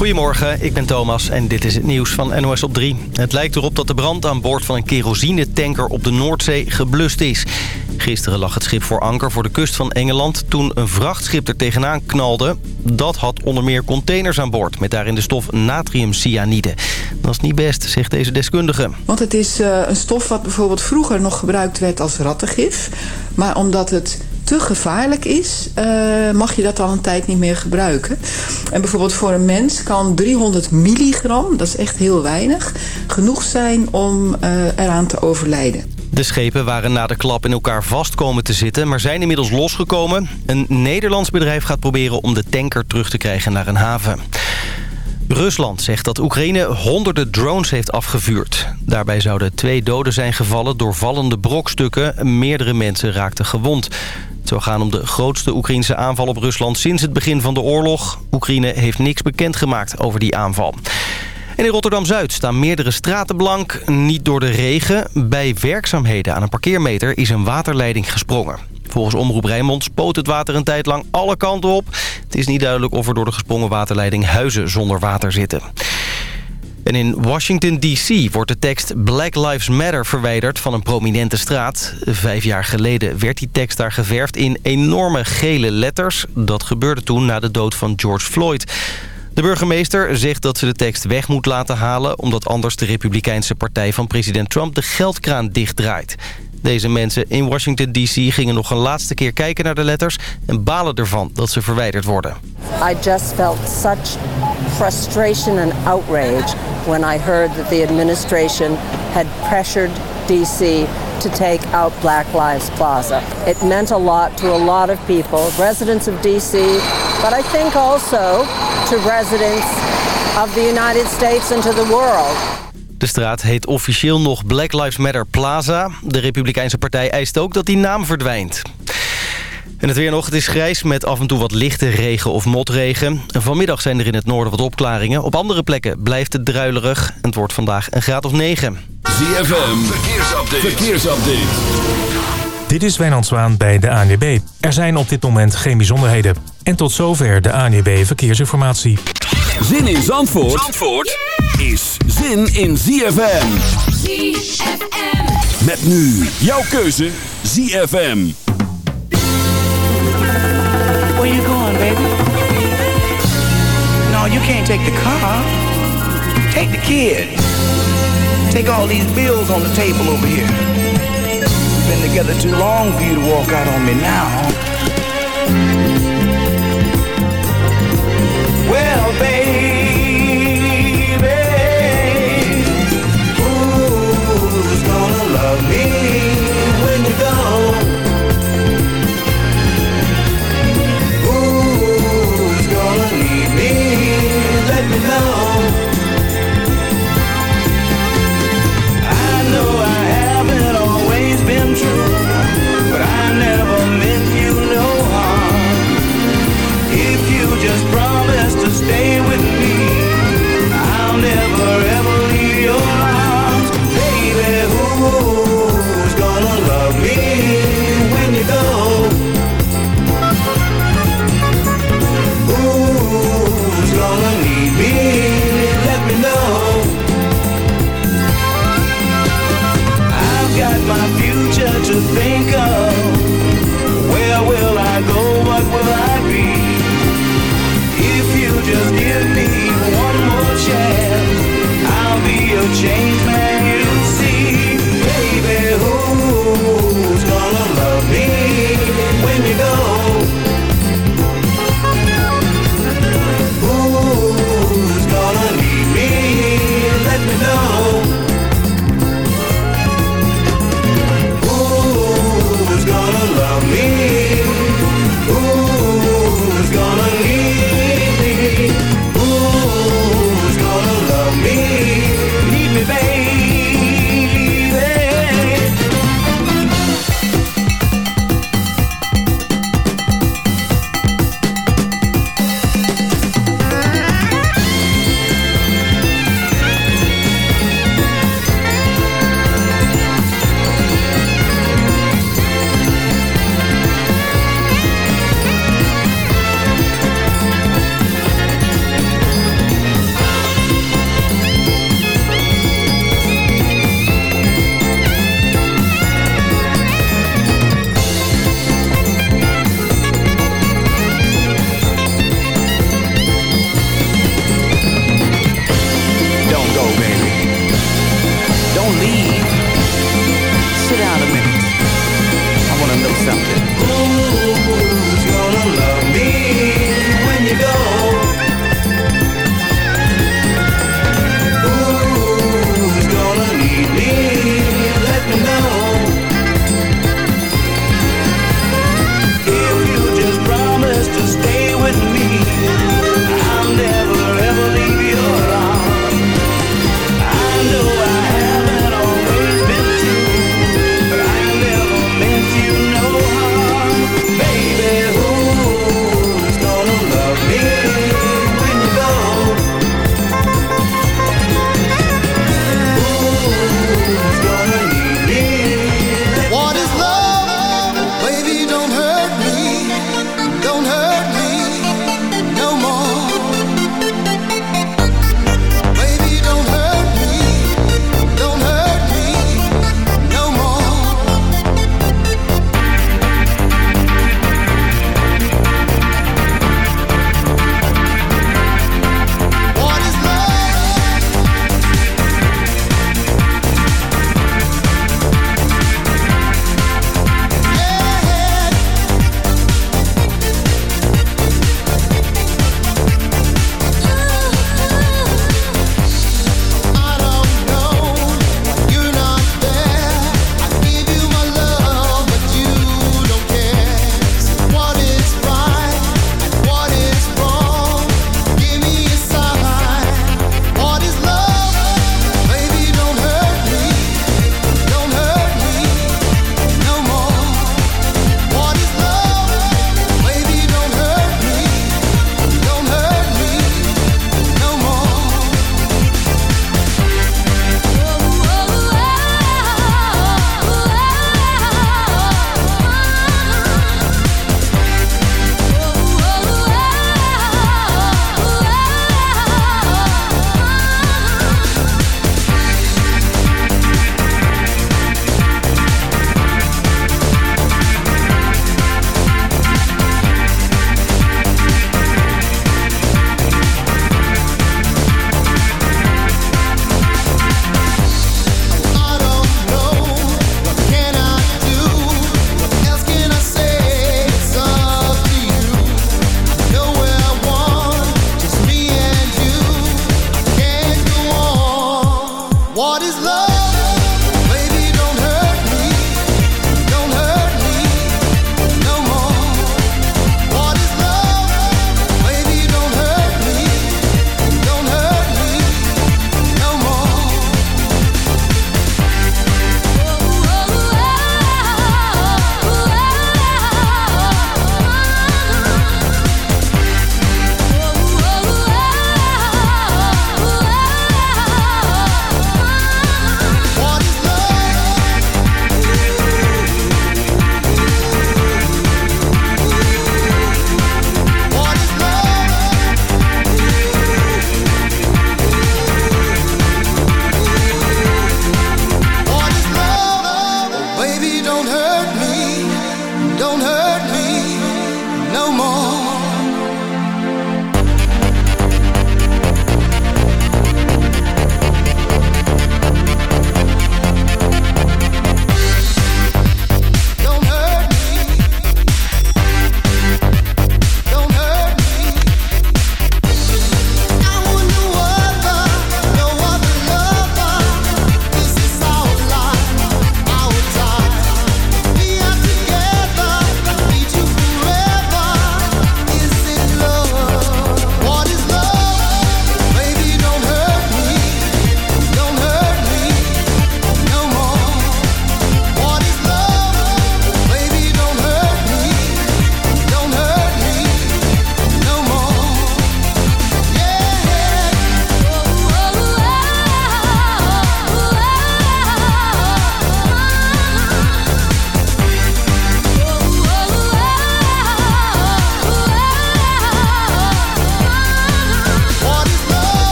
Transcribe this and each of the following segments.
Goedemorgen, ik ben Thomas en dit is het nieuws van NOS op 3. Het lijkt erop dat de brand aan boord van een kerosinetanker op de Noordzee geblust is. Gisteren lag het schip voor anker voor de kust van Engeland... toen een vrachtschip er tegenaan knalde. Dat had onder meer containers aan boord... met daarin de stof natriumcyanide. Dat is niet best, zegt deze deskundige. Want het is uh, een stof wat bijvoorbeeld vroeger nog gebruikt werd als rattengif. Maar omdat het te gevaarlijk is, uh, mag je dat al een tijd niet meer gebruiken. En bijvoorbeeld voor een mens kan 300 milligram, dat is echt heel weinig, genoeg zijn om uh, eraan te overlijden. De schepen waren na de klap in elkaar vast komen te zitten... maar zijn inmiddels losgekomen. Een Nederlands bedrijf gaat proberen om de tanker terug te krijgen naar een haven. Rusland zegt dat Oekraïne honderden drones heeft afgevuurd. Daarbij zouden twee doden zijn gevallen door vallende brokstukken. Meerdere mensen raakten gewond. Het zou gaan om de grootste Oekraïnse aanval op Rusland sinds het begin van de oorlog. Oekraïne heeft niks bekendgemaakt over die aanval. En in Rotterdam-Zuid staan meerdere straten blank, niet door de regen. Bij werkzaamheden aan een parkeermeter is een waterleiding gesprongen. Volgens Omroep Rijnmond spoot het water een tijd lang alle kanten op. Het is niet duidelijk of er door de gesprongen waterleiding huizen zonder water zitten. En in Washington D.C. wordt de tekst Black Lives Matter verwijderd van een prominente straat. Vijf jaar geleden werd die tekst daar geverfd in enorme gele letters. Dat gebeurde toen na de dood van George Floyd. De burgemeester zegt dat ze de tekst weg moet laten halen... omdat anders de Republikeinse partij van president Trump de geldkraan dichtdraait. Deze mensen in Washington D.C. gingen nog een laatste keer kijken naar de letters... en balen ervan dat ze verwijderd worden. I just felt such frustration and outrage when I heard that the administration had pressured D.C. to take out Black Lives Plaza. It meant a lot to a lot of people, residents of D.C., but I think also to residents of the United States and to the world. De straat heet officieel nog Black Lives Matter Plaza. De Republikeinse partij eist ook dat die naam verdwijnt. En het weer nog, het is grijs met af en toe wat lichte regen of motregen. Vanmiddag zijn er in het noorden wat opklaringen. Op andere plekken blijft het druilerig. Het wordt vandaag een graad of 9. ZFM, verkeersupdate. verkeersupdate. Dit is Wijnand Zwaan bij de ANWB. Er zijn op dit moment geen bijzonderheden. En tot zover de ANWB Verkeersinformatie. Zin in Zandvoort, Zandvoort is zin in ZFM. ZFM. Met nu jouw keuze ZFM. Where you going, baby? No, you can't take the car. Take the kid. Take all these bills on the table over here. We've been together too long for you to walk out on me now.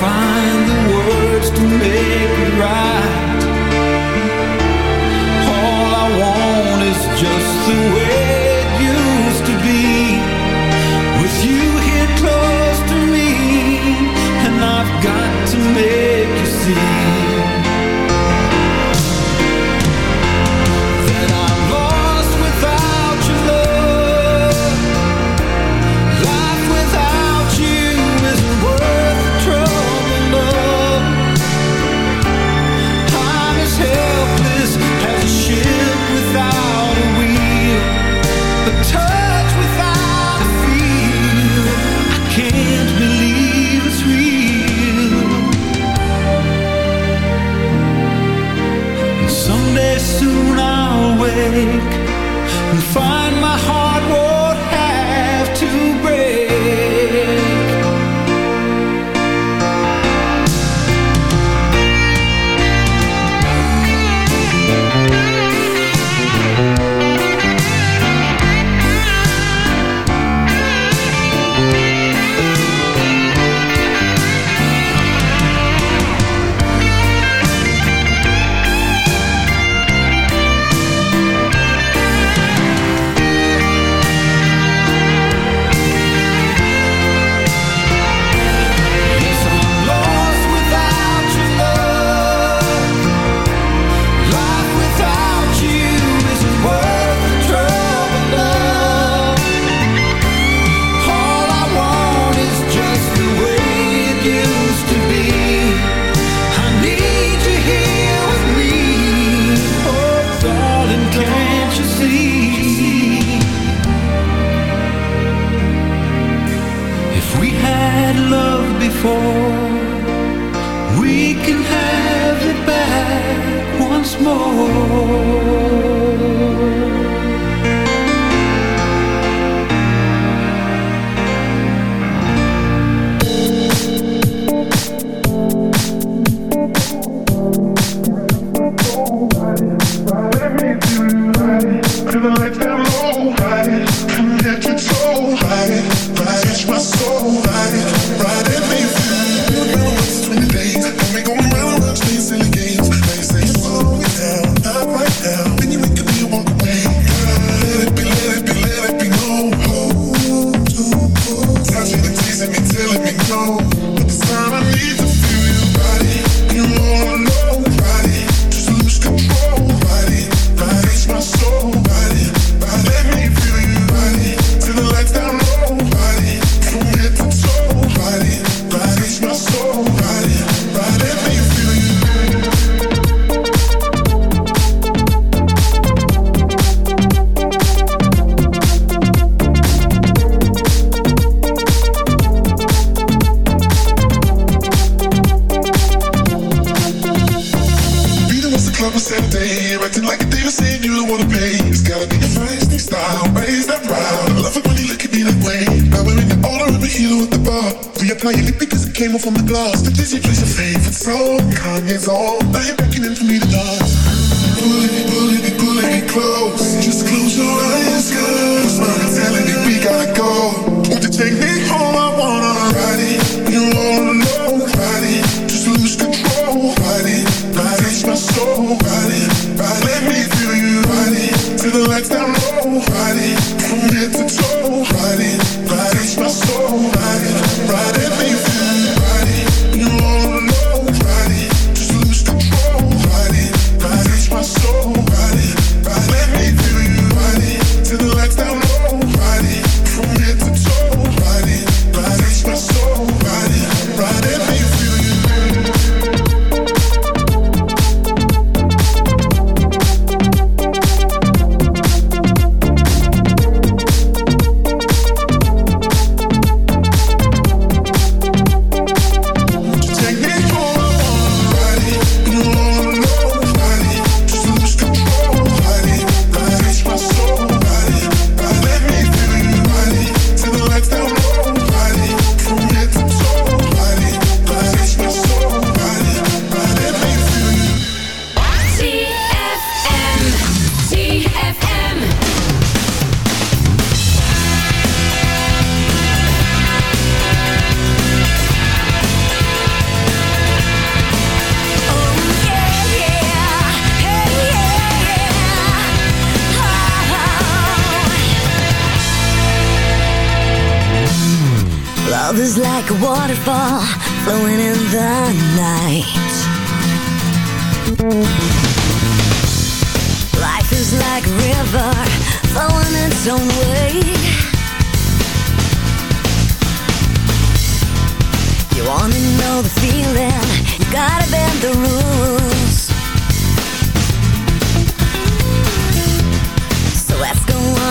find the words to make it right. All I want is just the way.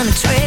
On a trip,